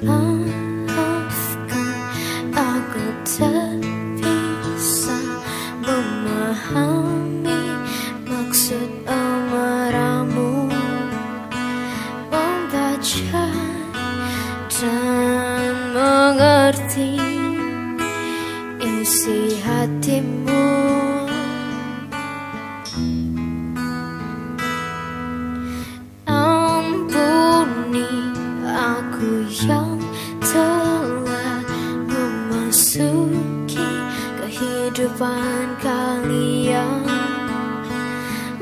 Maafkan aku tak bisa memahami maksud amarahmu. Membaca dan mengerti isi hatimu. yang telah memasuki kehidupan kalian.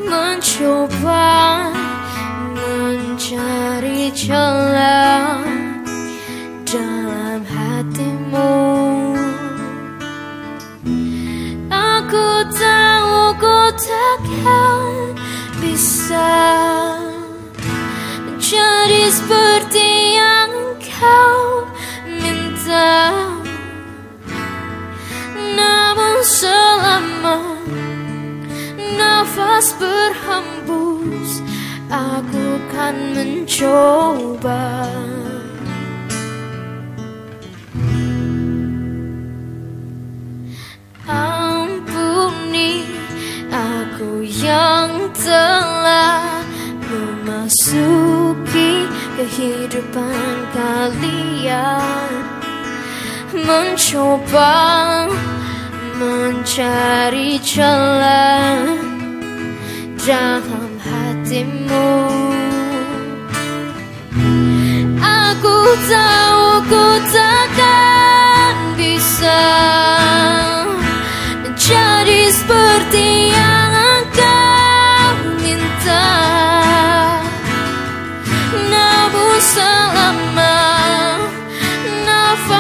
Mencoba mencari jalan dalam hatimu. Aku tahu ku takkan bisa jadi seperti kau minta. Namun selama nafas berhembus Aku kan mencoba. Ampuni aku yang telah memasuki kehidupan kalian. Mencoba mencari celah dalam hatimu. Aku tahu ku takkan bisa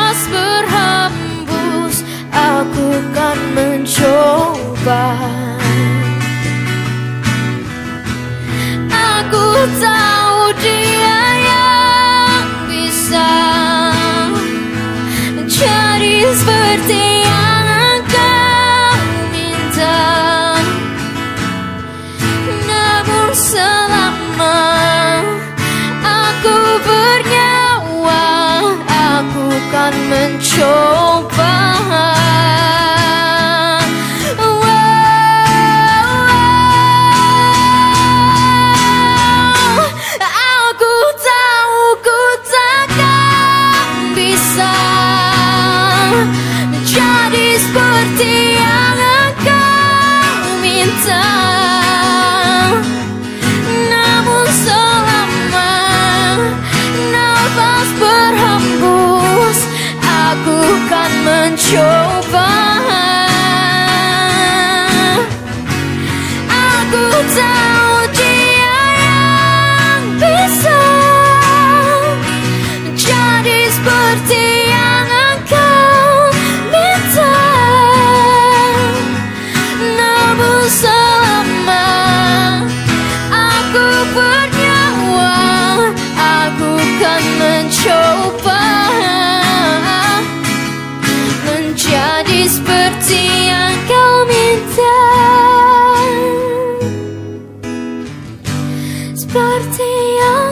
nafas berhembus Aku kan mencoba. Aku tahu dia yang bisa Menjadi seperti aku It's parte ya.